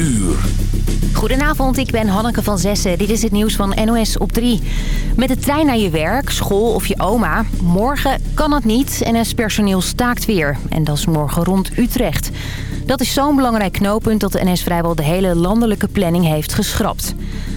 uur. Goedenavond, ik ben Hanneke van Zessen. Dit is het nieuws van NOS op 3. Met de trein naar je werk, school of je oma. Morgen kan het niet. NS-personeel staakt weer. En dat is morgen rond Utrecht. Dat is zo'n belangrijk knooppunt dat de NS vrijwel de hele landelijke planning heeft geschrapt.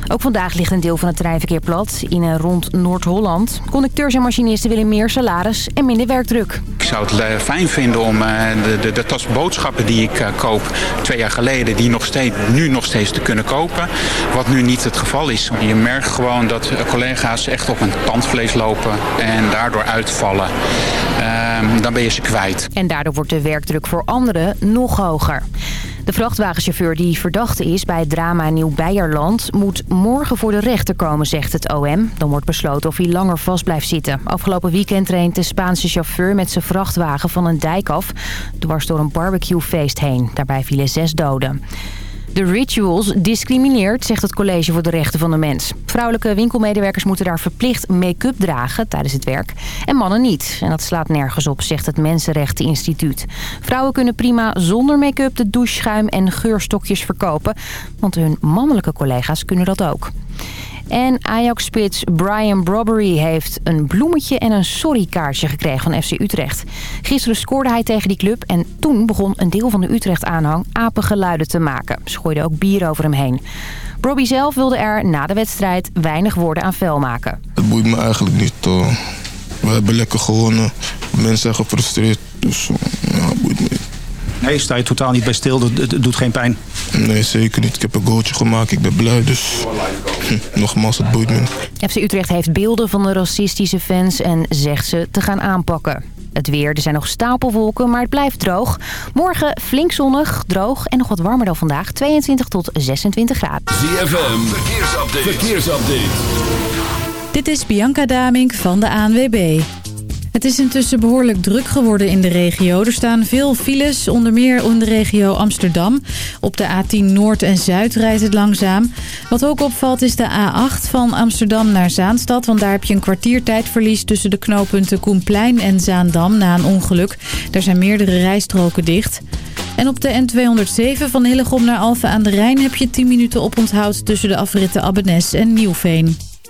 Ook vandaag ligt een deel van het treinverkeer plat in en rond Noord-Holland. Conducteurs en machinisten willen meer salaris en minder werkdruk. Ik zou het eh, fijn vinden om eh, de, de, de tas boodschappen die ik eh, koop twee jaar geleden... die nog steeds, nu nog steeds te kunnen kopen. Wat nu niet het geval is. Je merkt gewoon dat collega's echt op een tandvlees lopen en daardoor uitvallen. Dan ben je ze kwijt. En daardoor wordt de werkdruk voor anderen nog hoger. De vrachtwagenchauffeur die verdachte is bij het drama Nieuw-Beierland... moet morgen voor de rechter komen, zegt het OM. Dan wordt besloten of hij langer vast blijft zitten. Afgelopen weekend traint de Spaanse chauffeur met zijn vrachtwagen van een dijk af... dwars door een barbecuefeest heen. Daarbij vielen zes doden. De Rituals discrimineert, zegt het College voor de Rechten van de Mens. Vrouwelijke winkelmedewerkers moeten daar verplicht make-up dragen tijdens het werk. En mannen niet. En dat slaat nergens op, zegt het Mensenrechteninstituut. Vrouwen kunnen prima zonder make-up de doucheschuim en geurstokjes verkopen. Want hun mannelijke collega's kunnen dat ook. En Ajax-spits Brian Brobbery heeft een bloemetje en een sorrykaartje gekregen van FC Utrecht. Gisteren scoorde hij tegen die club en toen begon een deel van de Utrecht-aanhang apengeluiden te maken. Ze gooiden ook bier over hem heen. Brobby zelf wilde er na de wedstrijd weinig woorden aan vuil maken. Het boeit me eigenlijk niet. Uh, we hebben lekker gewonnen. Mensen zijn gefrustreerd, dus uh, ja, het boeit me niet. Nee, sta je totaal niet bij stil? Het doet geen pijn? Nee, zeker niet. Ik heb een goaltje gemaakt. Ik ben blij, dus hm, nogmaals, het boeit me. FC Utrecht heeft beelden van de racistische fans en zegt ze te gaan aanpakken. Het weer, er zijn nog stapelwolken, maar het blijft droog. Morgen flink zonnig, droog en nog wat warmer dan vandaag. 22 tot 26 graden. ZFM, verkeersupdate. verkeersupdate. Dit is Bianca Damink van de ANWB. Het is intussen behoorlijk druk geworden in de regio. Er staan veel files, onder meer in de regio Amsterdam. Op de A10 Noord en Zuid rijdt het langzaam. Wat ook opvalt is de A8 van Amsterdam naar Zaanstad. Want daar heb je een kwartiertijdverlies tussen de knooppunten Koenplein en Zaandam na een ongeluk. Daar zijn meerdere rijstroken dicht. En op de N207 van Hillegom naar Alphen aan de Rijn heb je 10 minuten oponthoud tussen de afritten Abbenes en Nieuwveen.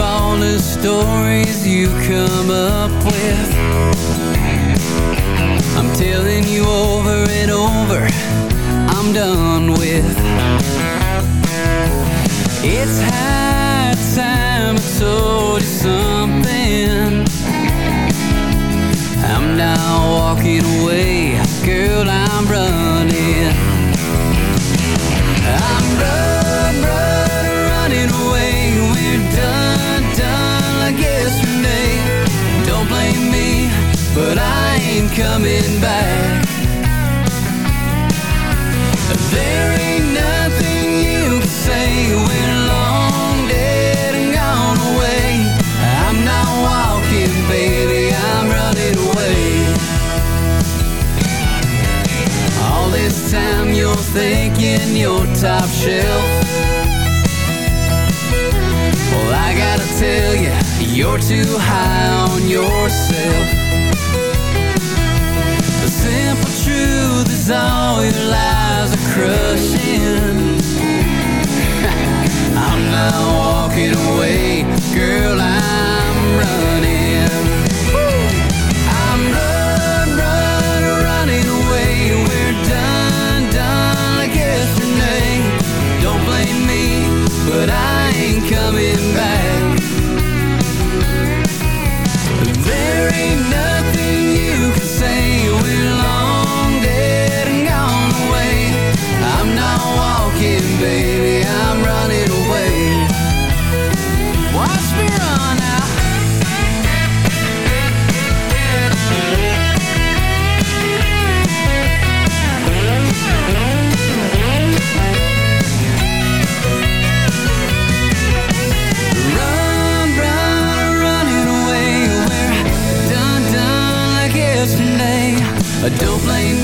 All the stories you come up with. I'm telling you over and over I'm done with. It's high time I told you something. I'm not walking away ain't coming back. There ain't nothing you can say. We're long dead and gone away. I'm not walking, baby, I'm running away. All this time you're thinking you're top shelf. Well, I gotta tell you, you're too high on yourself. Is all your lies are crushing. I'm not walking away, girl, I'm running. I'm run, run, running away. We're done, done. Don't blame me, but I ain't coming back. There ain't nothing Don't blame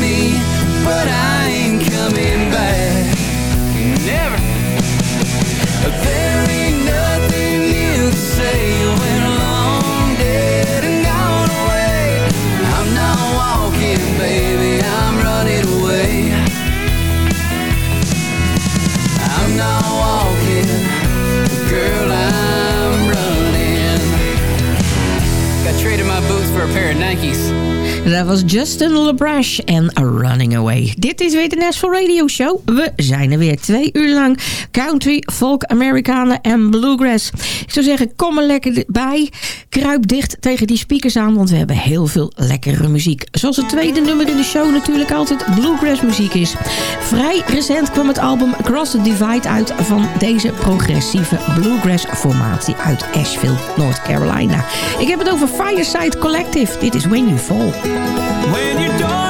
Dat was Justin LeBrash en Running Away. Dit is weer de Nashville Radio Show. We zijn er weer twee uur lang. Country, folk, Amerikanen en bluegrass. Ik zou zeggen, kom er lekker bij. Kruip dicht tegen die speakers aan, want we hebben heel veel lekkere muziek. Zoals het tweede nummer in de show natuurlijk altijd bluegrass muziek is. Vrij recent kwam het album Across the Divide uit van deze progressieve bluegrass formatie uit Asheville, North Carolina. Ik heb het over Fireside Collective. Dit is When You Fall. When door don't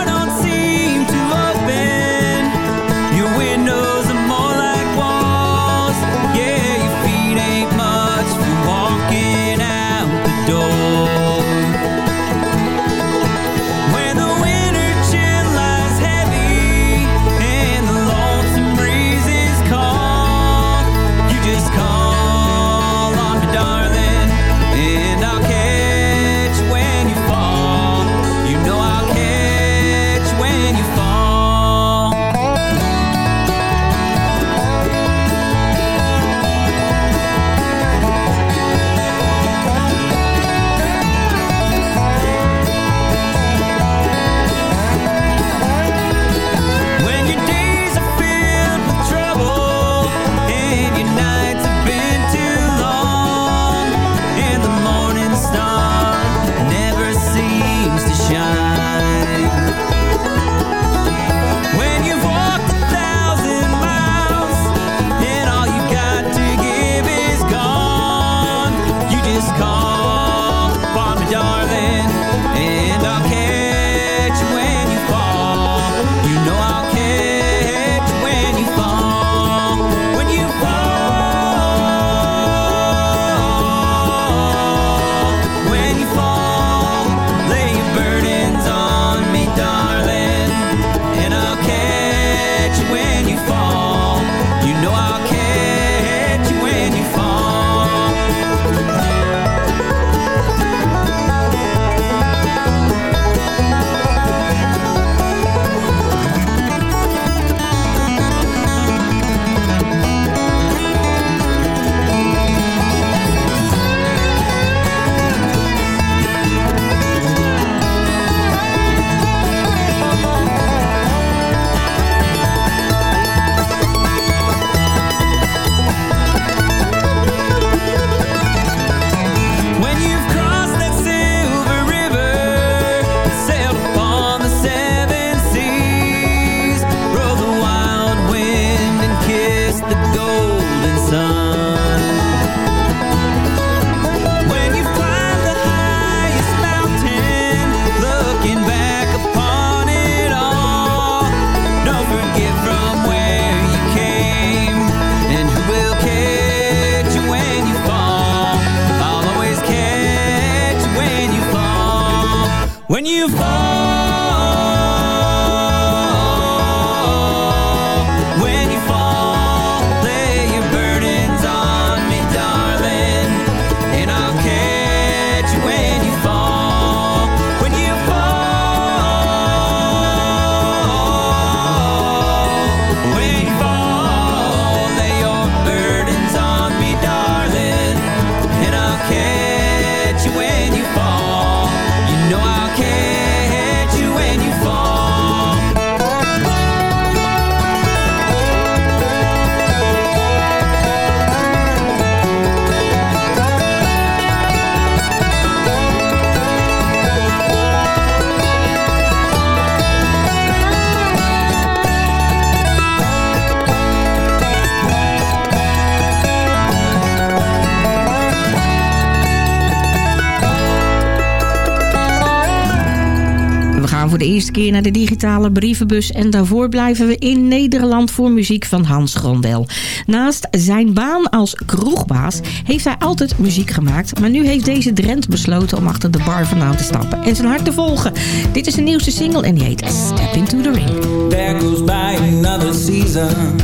eerste keer naar de digitale brievenbus. En daarvoor blijven we in Nederland voor muziek van Hans Grondel. Naast zijn baan als kroegbaas heeft hij altijd muziek gemaakt. Maar nu heeft deze Drent besloten om achter de bar vandaan te stappen en zijn hart te volgen. Dit is de nieuwste single en die heet Step Into The Ring. There goes by another season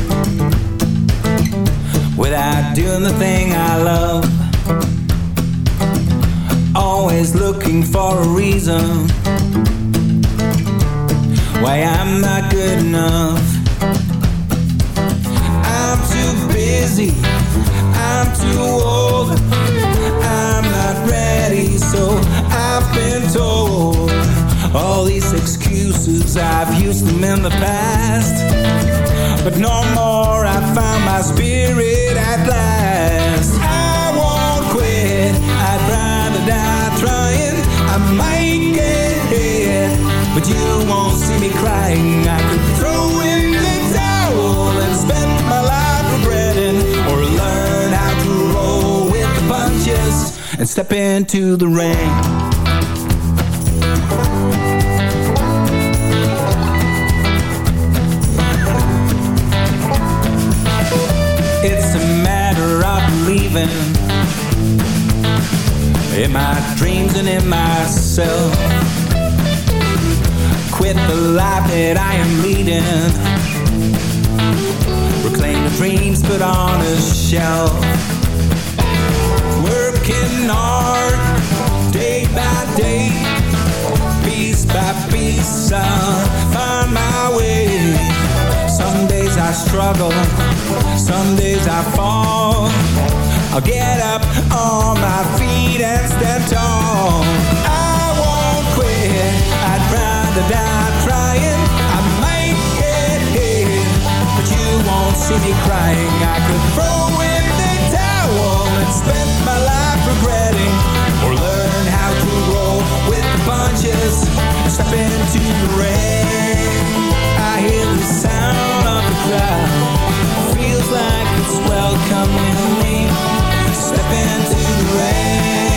Without doing the thing I love Always looking for a reason Why I'm not good enough? I'm too busy. I'm too old. I'm not ready. So I've been told all these excuses, I've used them in the past. But no more, I found my spirit at last. I won't quit, I'd rather die trying. I might get hit, but you won't see me crying I could throw in the towel and spend my life regretting Or learn how to roll with the punches And step into the rain It's a matter of believing in my dreams and in myself. Quit the life that I am leading. Reclaim the dreams put on a shelf. Working hard, day by day, piece by piece, I'll find my way. Some days I struggle, some days I fall. I'll get up on my feet and stand tall. I rather die trying. I might get hit, but you won't see me crying. I could throw in the towel and spend my life regretting, or learn how to roll with the punches. Step into the rain. I hear the sound of the crowd. Feels like it's welcoming me. Step into the rain.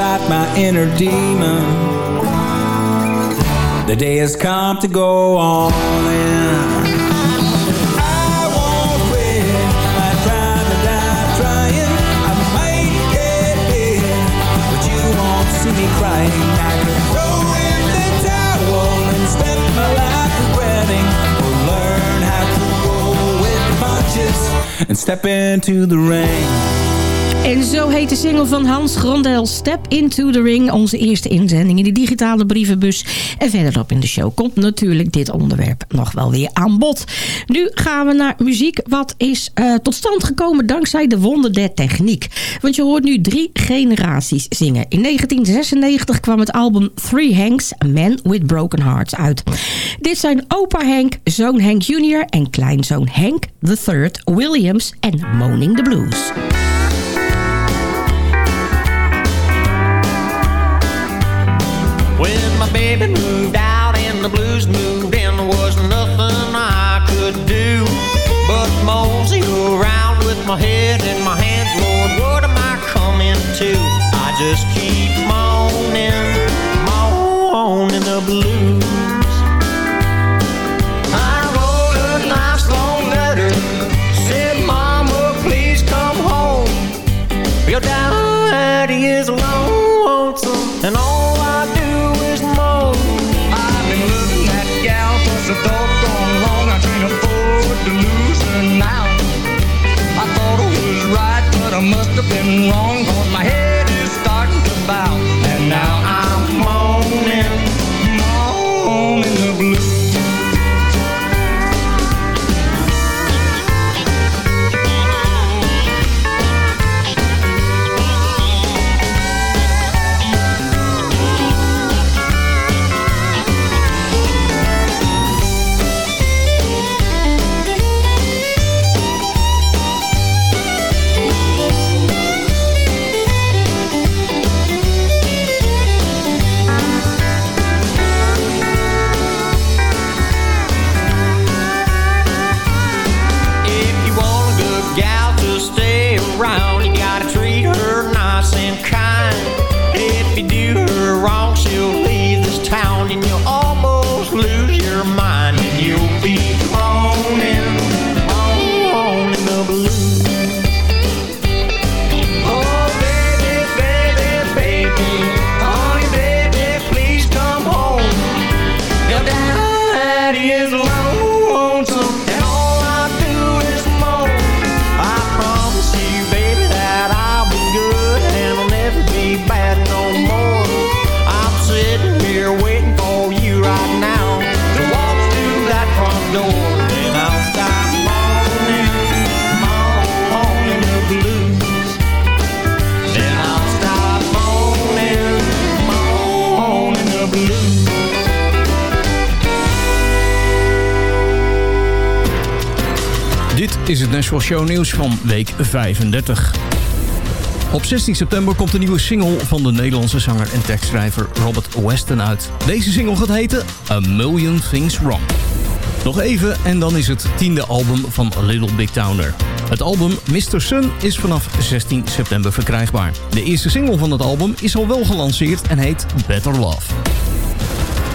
Fight my inner demon. The day has come to go all in. I won't quit. Rather die trying. I might get but you won't see me crying. I could throw in the towel and my life or learn how to roll with punches and step into the rain. En zo heet de single van Hans Grondel Step Into the Ring. Onze eerste inzending in de digitale brievenbus. En verderop in de show komt natuurlijk dit onderwerp nog wel weer aan bod. Nu gaan we naar muziek wat is eh, tot stand gekomen dankzij de wonder der techniek. Want je hoort nu drie generaties zingen. In 1996 kwam het album Three Hanks, Men with Broken Hearts uit. Dit zijn opa Hank, zoon Hank Jr. en kleinzoon Hank III Williams en Moaning the Blues. When my baby moved out and the blues moved in, there was nothing I could do but mosey around with my head in my hands. Lord, what am I coming to? I just het Nashville Show nieuws van week 35. Op 16 september komt de nieuwe single van de Nederlandse zanger en tekstschrijver Robert Weston uit. Deze single gaat heten A Million Things Wrong. Nog even en dan is het tiende album van Little Big Towner. Het album Mr. Sun is vanaf 16 september verkrijgbaar. De eerste single van het album is al wel gelanceerd en heet Better Love.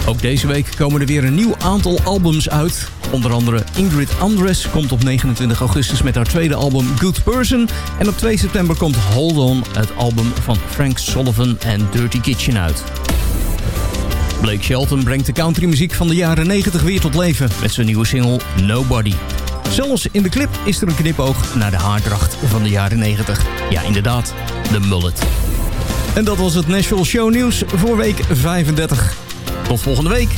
Ook deze week komen er weer een nieuw aantal albums uit. Onder andere Ingrid Andres komt op 29 augustus met haar tweede album Good Person. En op 2 september komt Hold On, het album van Frank Sullivan en Dirty Kitchen uit. Blake Shelton brengt de countrymuziek van de jaren 90 weer tot leven met zijn nieuwe single Nobody. Zelfs in de clip is er een knipoog naar de haardracht van de jaren 90. Ja, inderdaad, de mullet. En dat was het Nashville Show Nieuws voor week 35. Tot volgende week.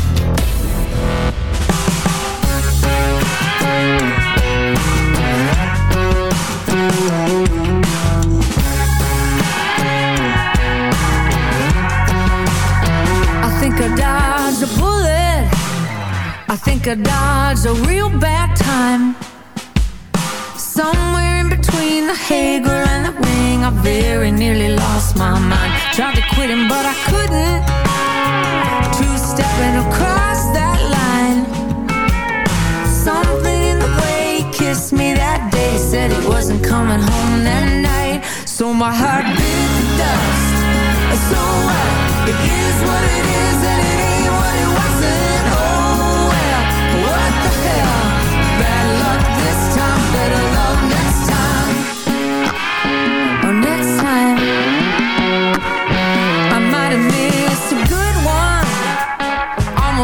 I think I dodged a bullet. I think I dodged a real bad time. Somewhere in between the Hager and the ring, I very nearly lost my mind. Tried to quit him, but I couldn't. It is what it is, and it ain't what it wasn't.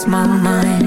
lost my mind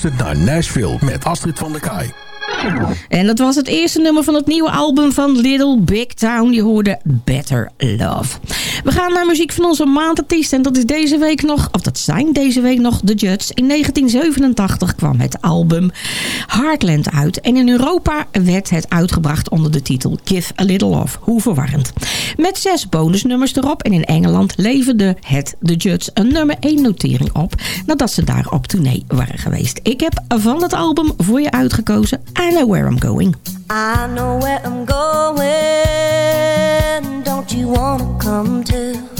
Naar Nashville met Astrid van der Kaai. En dat was het eerste nummer van het nieuwe album van Little Big Town. Je hoorde Better Love. We gaan naar muziek van onze maandartiest. En dat is deze week nog, zijn deze week nog de Judds. In 1987 kwam het album Heartland uit. En in Europa werd het uitgebracht onder de titel Give a Little Love. Hoe verwarrend. Met zes bonusnummers erop. En in Engeland leverde het de Judds een nummer 1 notering op. Nadat ze daar op tournee waren geweest. Ik heb van het album voor je uitgekozen I Know Where I'm Going. I know where I'm going. Don't you wanna come too?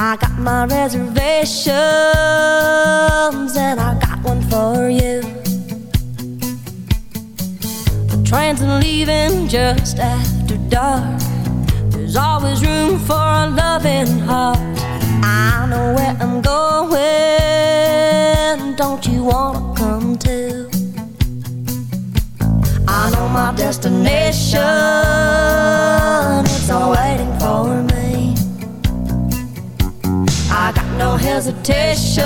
I got my reservations and I got one for you. The trains are leaving just after dark. There's always room for a loving heart. I know where I'm going. Don't you wanna come too? I know my destination. It's all waiting for me. Hesitation.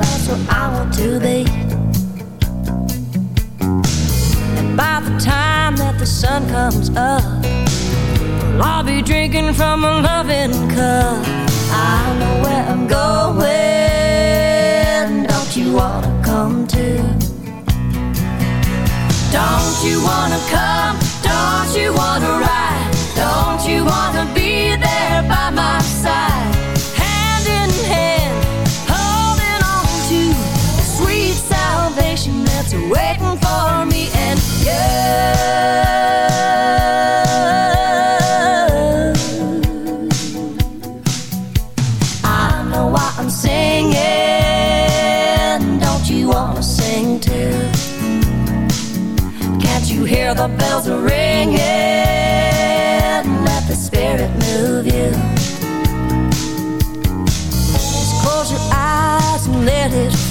That's what I want to be. And by the time that the sun comes up, I'll be drinking from a loving cup. I know where I'm going. Don't you wanna come too? Don't you wanna come? Don't you wanna ride? Don't you wanna be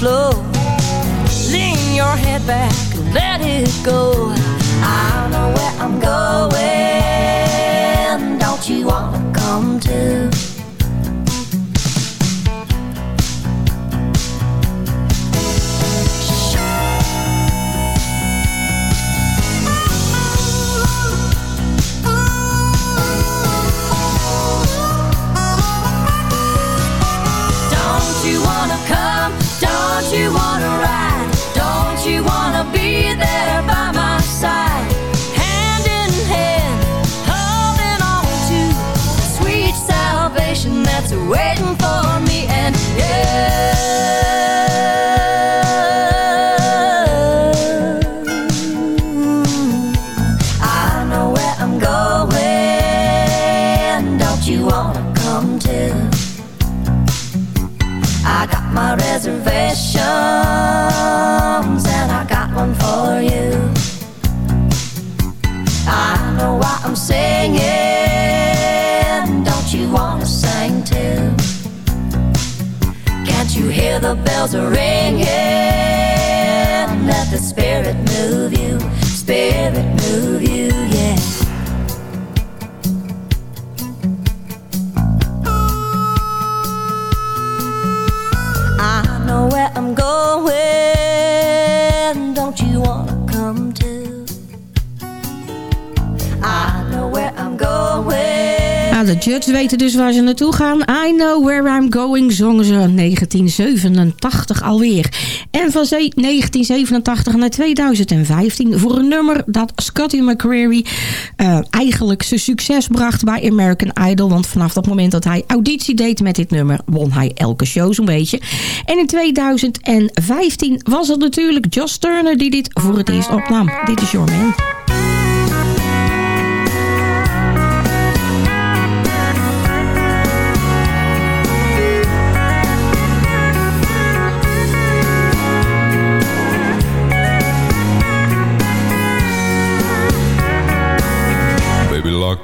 flow. Lean your head back and let it go. I know where I'm going. Weten dus waar ze naartoe gaan. I Know Where I'm Going zongen ze in 1987 alweer. En van zee- 1987 naar 2015 voor een nummer dat Scotty McCreery eh, eigenlijk zijn succes bracht bij American Idol. Want vanaf dat moment dat hij auditie deed met dit nummer won hij elke show zo'n beetje. En in 2015 was het natuurlijk Josh Turner die dit voor het eerst opnam. Dit is Your Man.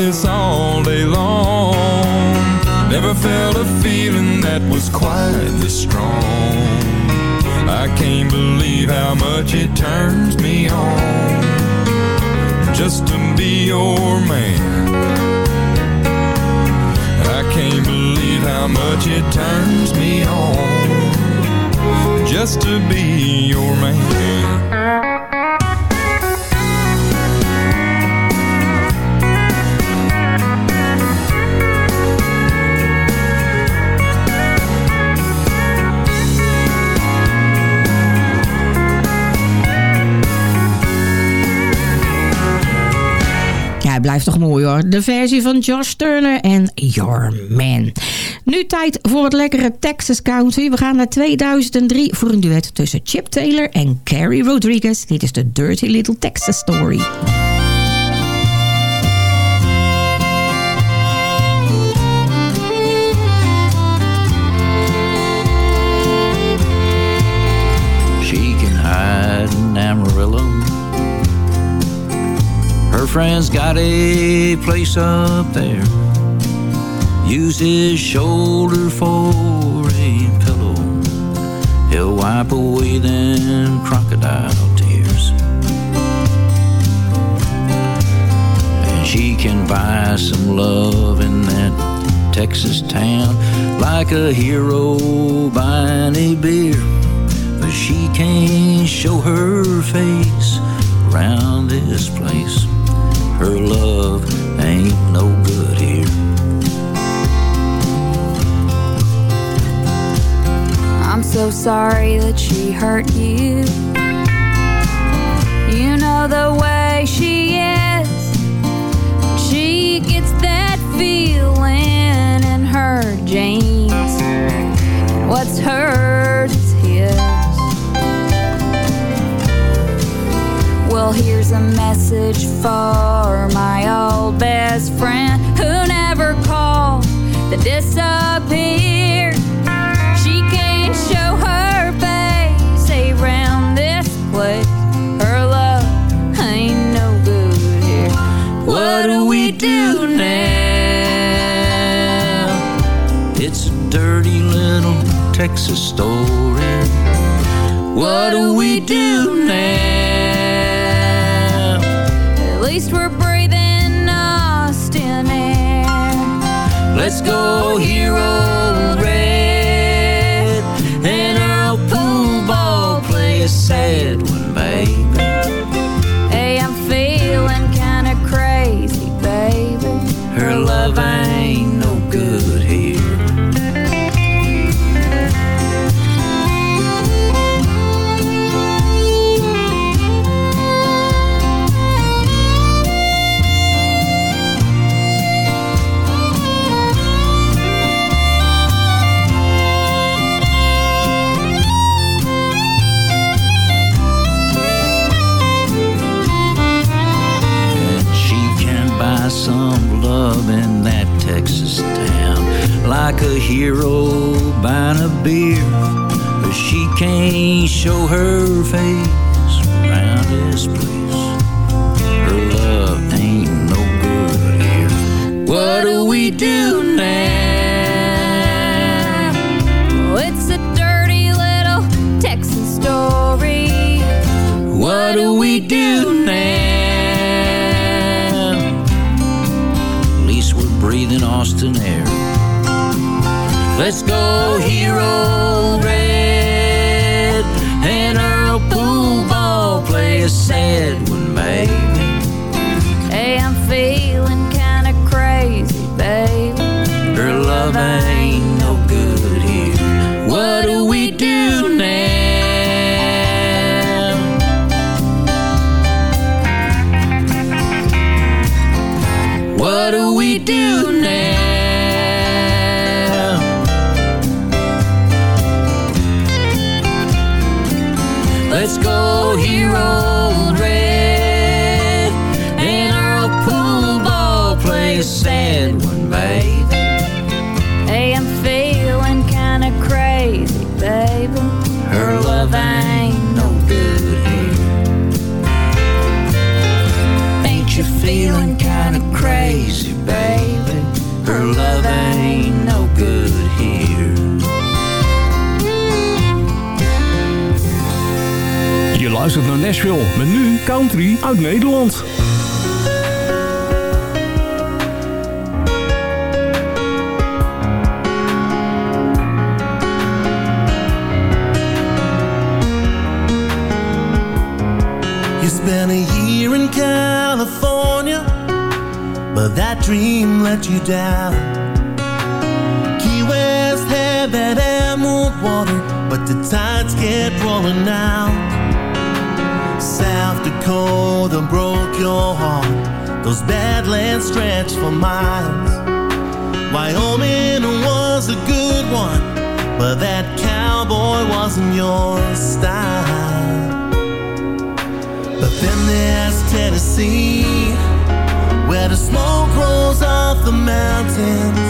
This all day long. Never felt a feeling that was quite this strong. I can't believe how much it turns me on just to be your man. I can't believe how much it turns me on just to be your man. Blijft toch mooi hoor. De versie van Josh Turner en Your Man. Nu tijd voor het lekkere Texas Country. We gaan naar 2003 voor een duet tussen Chip Taylor en Carrie Rodriguez. Dit is de Dirty Little Texas Story. Friend's got a place up there. Use his shoulder for a pillow. He'll wipe away them crocodile tears. And she can buy some love in that Texas town like a hero buying a beer. But she can't show her face around this place. Her love ain't no good here. I'm so sorry that she hurt you. You know the way she is. She gets that feeling in her jeans. What's hers Well, here's a message for my old best friend who never called that disappeared. She can't show her face around this place. Her love ain't no good here. What do we do now? It's a dirty little Texas story. What do we do now? Least we're breathing Austin air. Let's go hero red and Earl pool ball play a sad luistert naar Nashville. Met nu country uit Nederland. You spent a year in California, but that dream let you down. Key West had that emerald water, but the tides kept rolling out. South Dakota broke your heart, those badlands stretched for miles. Wyoming was a good one, but that cowboy wasn't your style. But then there's Tennessee, where the smoke rolls off the mountains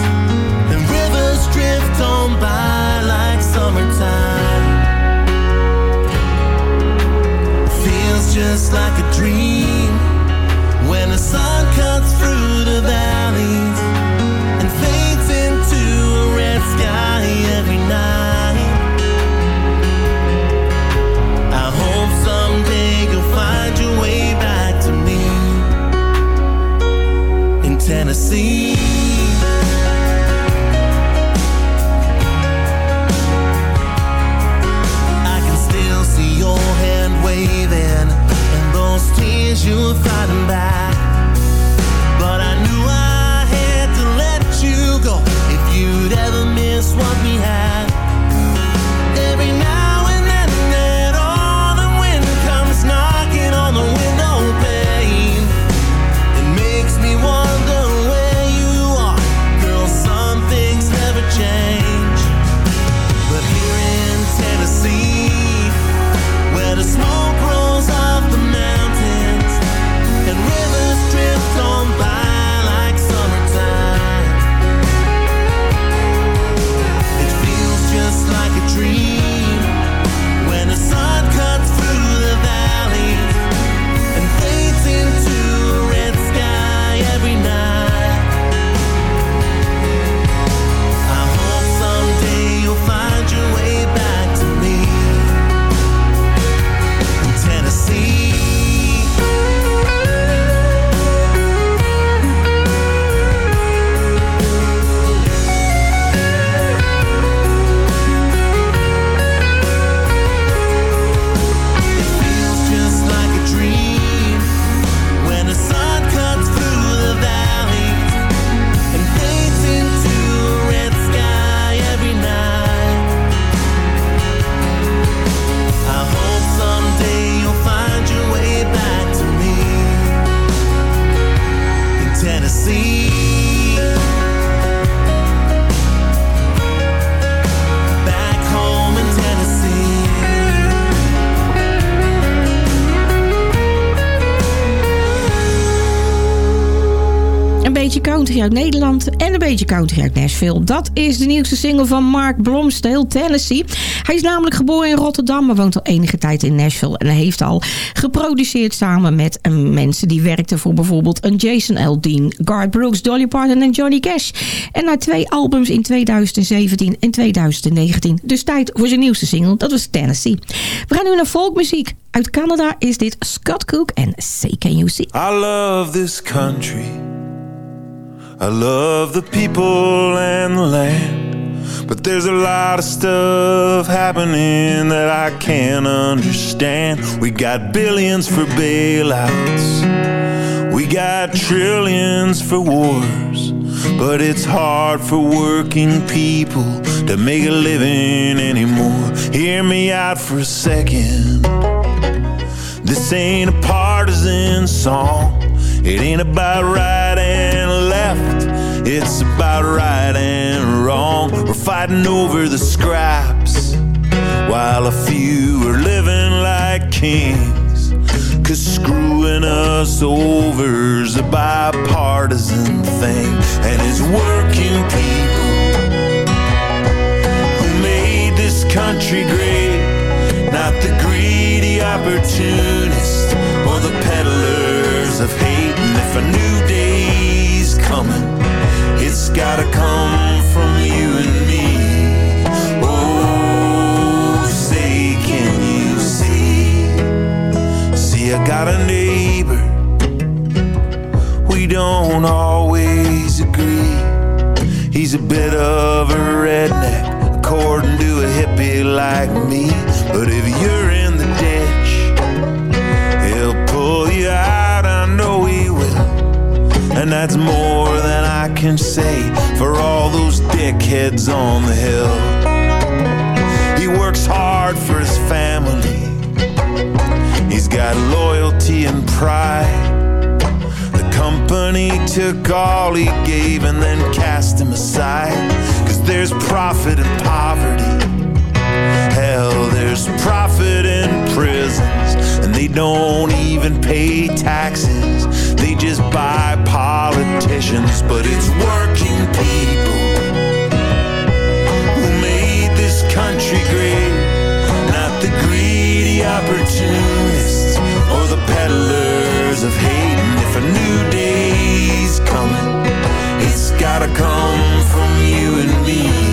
and rivers drift on by like summertime. Just like a dream when the sun cuts through the valleys and fades into a red sky every night. I hope someday you'll find your way back to me in Tennessee. You were fighting back. Uit Nederland en een beetje country uit Nashville. Dat is de nieuwste single van Mark Blomsdale, Tennessee. Hij is namelijk geboren in Rotterdam, maar woont al enige tijd in Nashville. En heeft al geproduceerd samen met eh, mensen die werkten voor bijvoorbeeld een Jason Aldean, Garth Brooks, Dolly Parton en Johnny Cash. En na twee albums in 2017 en 2019. Dus tijd voor zijn nieuwste single, dat was Tennessee. We gaan nu naar folkmuziek. Uit Canada is dit Scott Cook en Say Can You See. I love this country. I love the people and the land. But there's a lot of stuff happening that I can't understand. We got billions for bailouts. We got trillions for wars. But it's hard for working people to make a living anymore. Hear me out for a second. This ain't a partisan song. It ain't about right and. It's about right and wrong. We're fighting over the scraps while a few are living like kings. Cause screwing us over's a bipartisan thing. And it's working people who made this country great. Not the greedy opportunists or the peddlers of hate. And if a new day's coming, gotta come from you and me. Oh, say can you see? See I got a neighbor. We don't always agree. He's a bit of a redneck According to a hippie like me. But if you're in the ditch He'll pull you out, I know he will. And that's more than I can say for all those dickheads on the hill. He works hard for his family. He's got loyalty and pride. The company took all he gave and then cast him aside. Cause there's profit in poverty. Hell, there's profit in prisons. They don't even pay taxes. They just buy politicians. But it's working people who made this country great. Not the greedy opportunists or the peddlers of hate. And if a new day's coming, it's gotta come from you and me.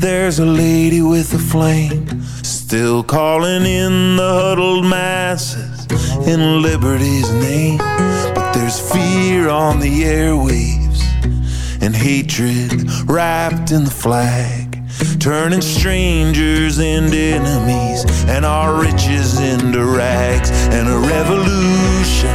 There's a lady with a flame, still calling in the huddled masses in liberty's name. But there's fear on the airwaves and hatred wrapped in the flag, turning strangers into enemies and our riches into rags, and a revolution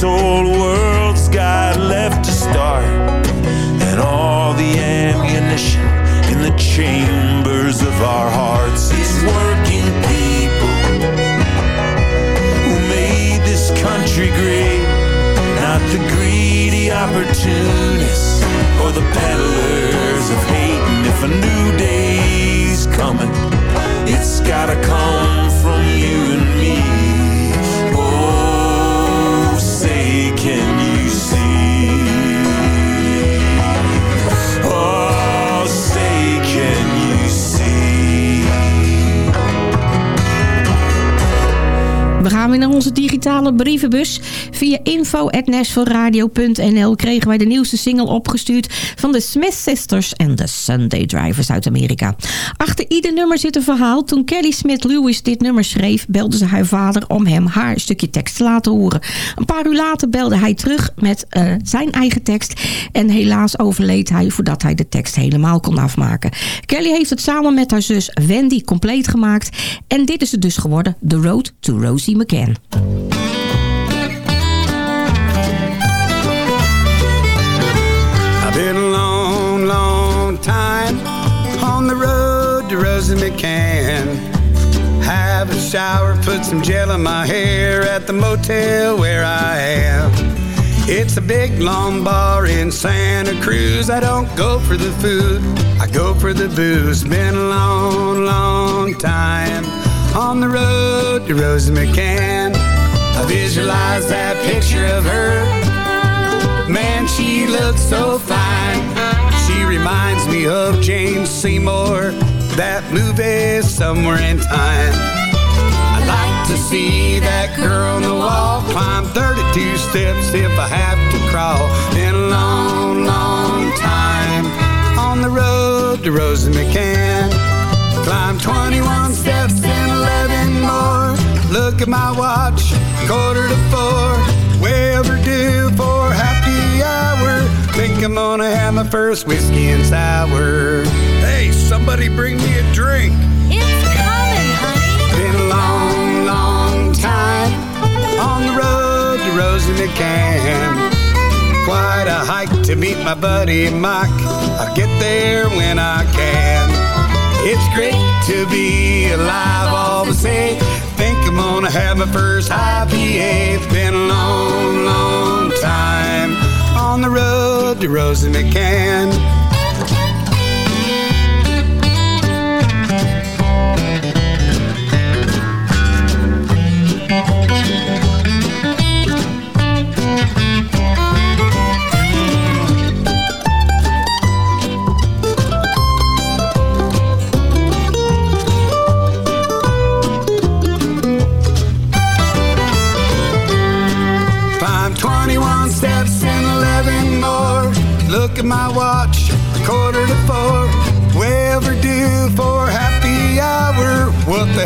this whole world's got left to start, and all the ammunition in the chambers of our hearts is working people who made this country great, not the greedy opportunists or the peddlers of hate. And if a new day's coming, it's gotta come from you and me. Gaan weer naar onze digitale brievenbus. Via info.nashvilleradio.nl kregen wij de nieuwste single opgestuurd van de Smith Sisters en de Sunday Drivers uit Amerika. Achter ieder nummer zit een verhaal. Toen Kelly Smith Lewis dit nummer schreef, belde ze haar vader om hem haar stukje tekst te laten horen. Een paar uur later belde hij terug met eh, zijn eigen tekst en helaas overleed hij voordat hij de tekst helemaal kon afmaken. Kelly heeft het samen met haar zus Wendy compleet gemaakt en dit is het dus geworden, The Road to Rosie McCann. Road to Rosie McCann. Have a shower, put some gel in my hair at the motel where I am. It's a big long bar in Santa Cruz. I don't go for the food, I go for the booze. Been a long, long time on the road to Rosie McCann. I visualize that picture of her Man, she looks so fine. She reminds me of Jane Seymour, that movie Somewhere in Time. I'd like to see that girl on the wall climb 32 steps if I have to crawl. in a long, long time on the road to Rosie McCann. Climb 21 steps and 11 more. Look at my watch, quarter to four. Way overdue for happy hour. Think I'm gonna have my first whiskey and sour. Somebody bring me a drink. It's coming, honey. Been a long, long time on the road to Rosie McCann. Quite a hike to meet my buddy Mike. I'll get there when I can. It's great to be alive, all the same. Think I'm gonna have my first IPA. It's been a long, long time on the road to Rosie McCann.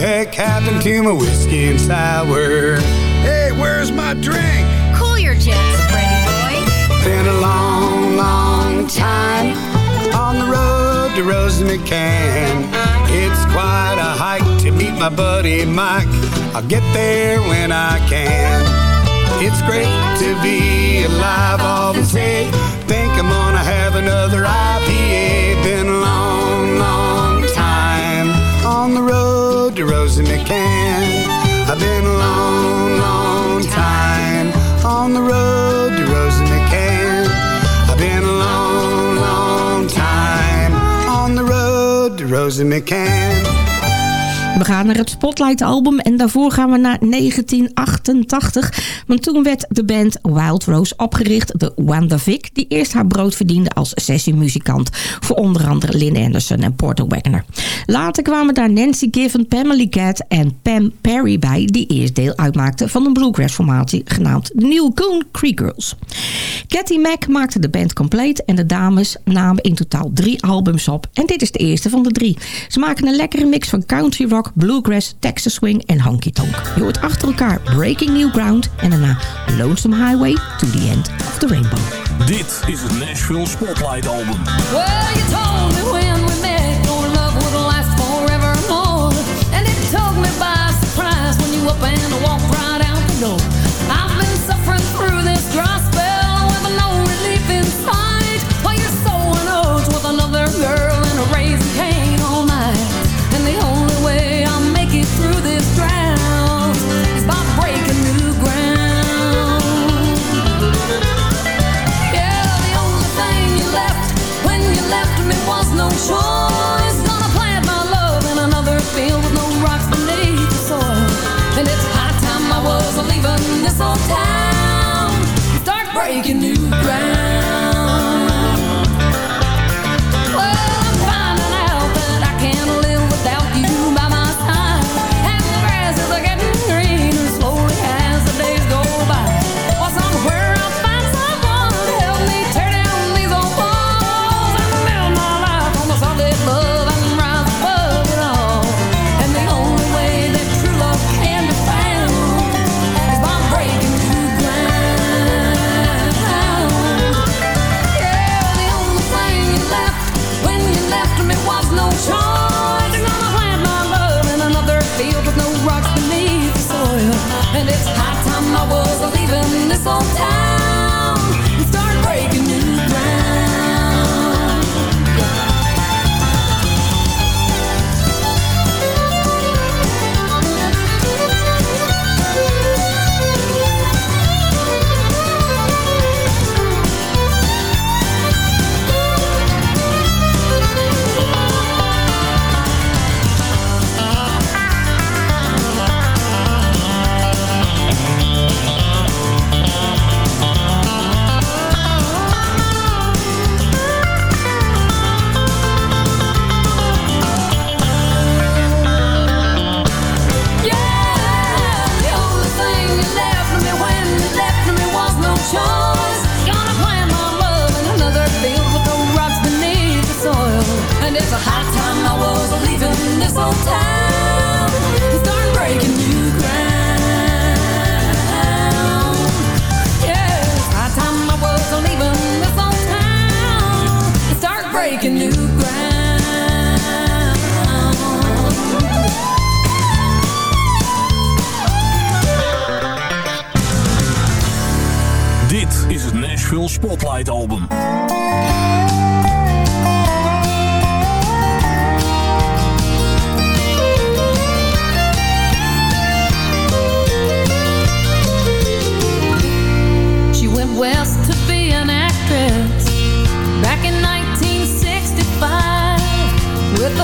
Heck happened to my whiskey and sour? Hey, where's my drink? Cool your jets, Freddy boy. Been a long, long time on the road to Rosie McCann. It's quite a hike to meet my buddy Mike. I'll get there when I can. It's great to be alive all the day. Think I'm gonna have another on the road to Rosie McCann. I've been a long, long time on the road to Rosie McCann. We gaan naar het Spotlight album en daarvoor gaan we naar 1988. Want toen werd de band Wild Rose opgericht, de Wanda Vic... die eerst haar brood verdiende als sessiemuzikant... voor onder andere Lynn Anderson en Porter Wagoner. Later kwamen daar Nancy Given, Pamela Cat en Pam Perry bij... die eerst deel uitmaakten van een bluegrass-formatie genaamd de New Coon Creek Girls. Cathy Mack maakte de band compleet en de dames namen in totaal drie albums op. En dit is de eerste van de drie. Ze maken een lekkere mix van country rock, bluegrass, Texas swing en honky tonk. Je hoort achter elkaar Breaking New Ground en daarna Lonesome Highway to the End of the Rainbow. Dit is het Nashville Spotlight Album. Well,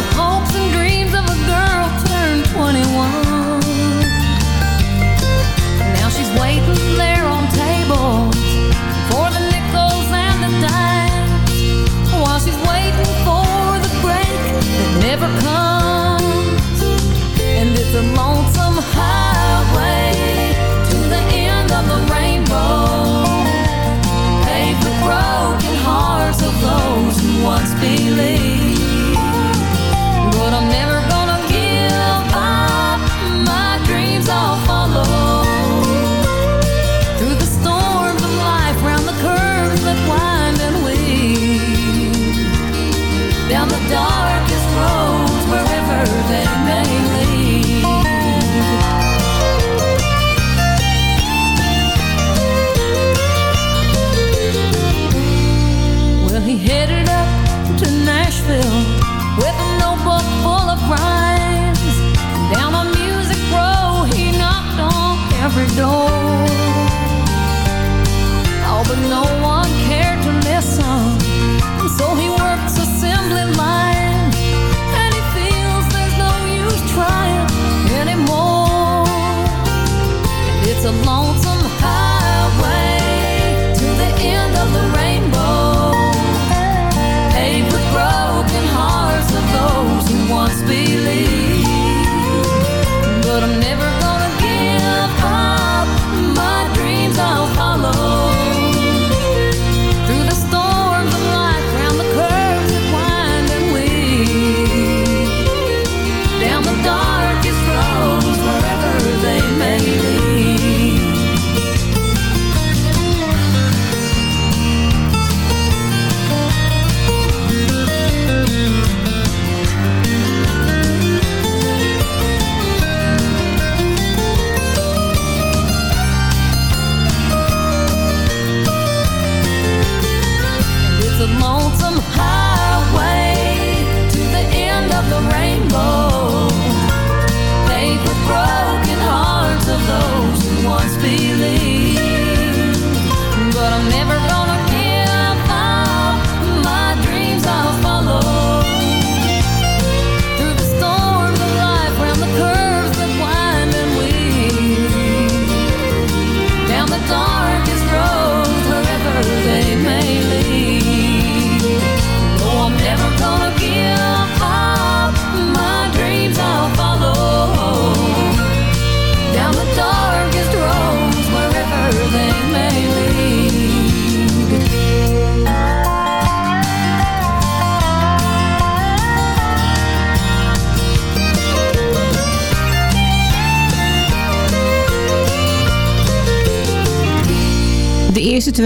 with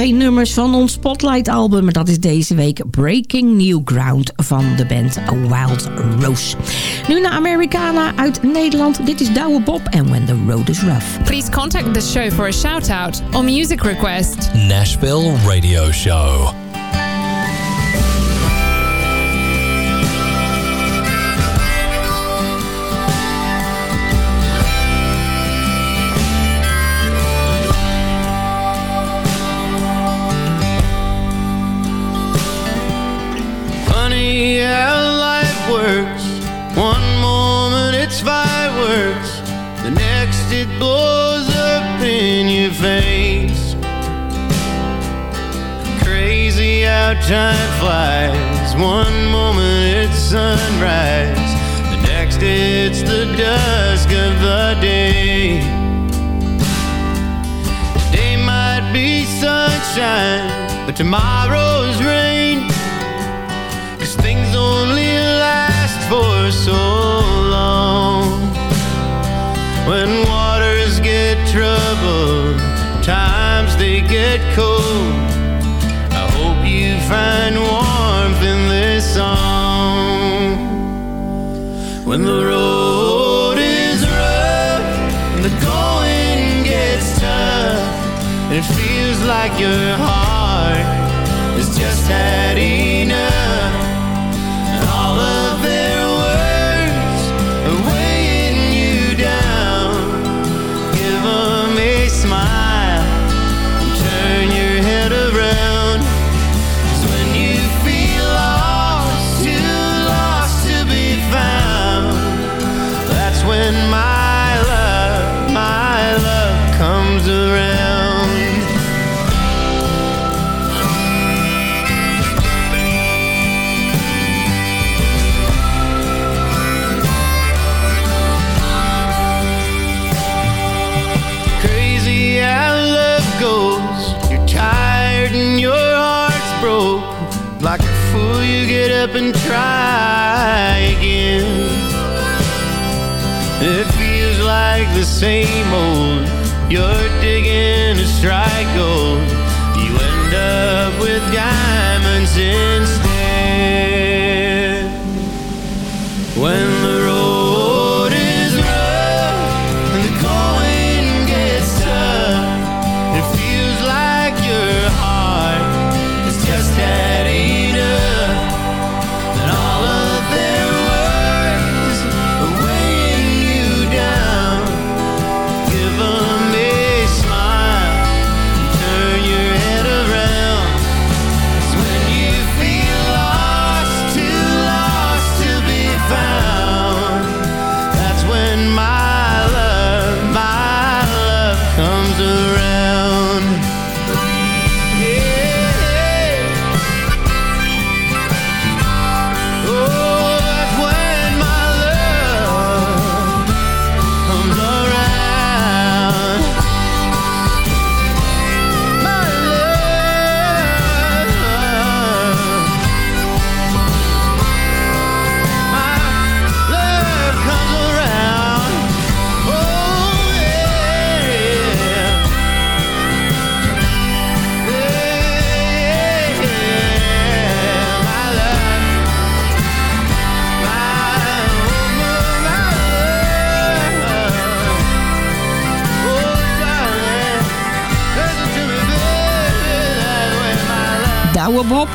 twee nummers van ons Spotlight album. Dat is deze week Breaking New Ground van de band Wild Rose. Nu naar Americana uit Nederland. Dit is Douwe Bob en When the Road is Rough. Please contact the show for a shout out or music request. Nashville Radio Show. One moment it's fireworks, the next it blows up in your face. Crazy how time flies. One moment it's sunrise, the next it's the dusk of the day. Today might be sunshine, but tomorrow's rain. For so long. When waters get troubled, times they get cold. I hope you find warmth in this song. When the road is rough and the going gets tough, and it feels like your heart has just had enough. It feels like the same old. You're digging to strike gold. You end up with diamonds instead.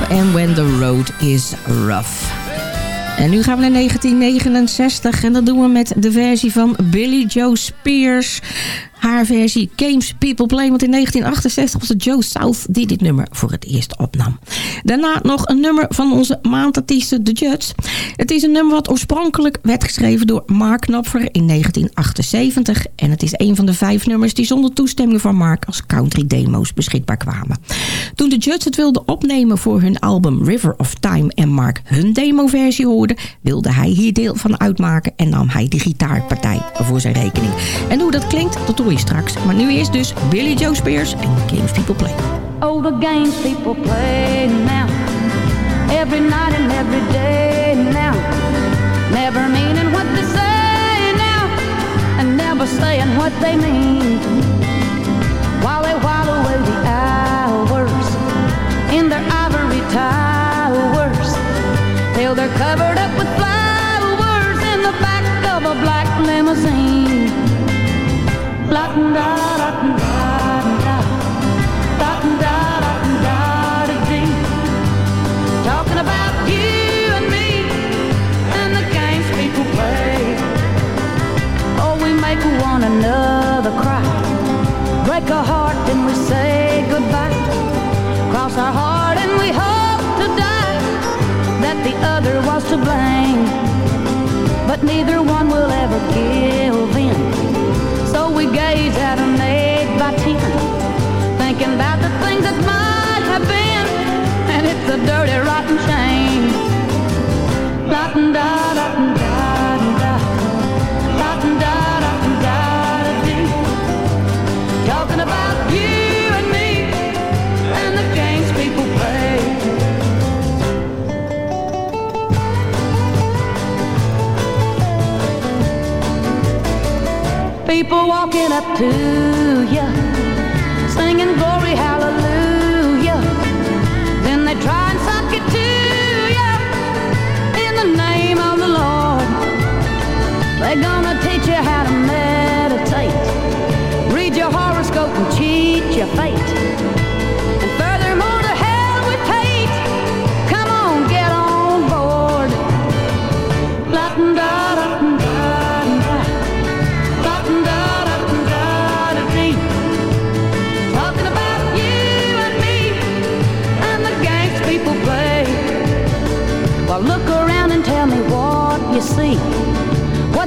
En When the Road is Rough. En nu gaan we naar 1969 en dat doen we met de versie van Billy Joe Spears. Haar versie Games People Play, want in 1968 was het Joe South die dit nummer voor het eerst opnam. Daarna nog een nummer van onze maandartiesten The Judds. Het is een nummer wat oorspronkelijk werd geschreven door Mark Knopfler in 1978. En het is een van de vijf nummers die zonder toestemming van Mark als country demo's beschikbaar kwamen. Toen de Judds het wilden opnemen voor hun album River of Time en Mark hun demoversie hoorde, wilde hij hier deel van uitmaken en nam hij de gitaarpartij voor zijn rekening. En hoe dat klinkt, dat hoor je straks. Maar nu eerst dus Billie Jo Spears en Games People Play. Oh, the games people play now. Every night and every day now. Never meaning what they say now. And never saying what they mean. While they while away the hours in their ivory towers. Till they're covered up with flowers in the back of a black limousine. Neither one will ever give a dirty, rotten shame. Rotten da da da da, rotten da da da da. Talking about you and me and the games people play. People walking up to you, singing glory gonna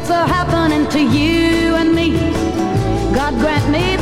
What's a happening to you and me? God grant me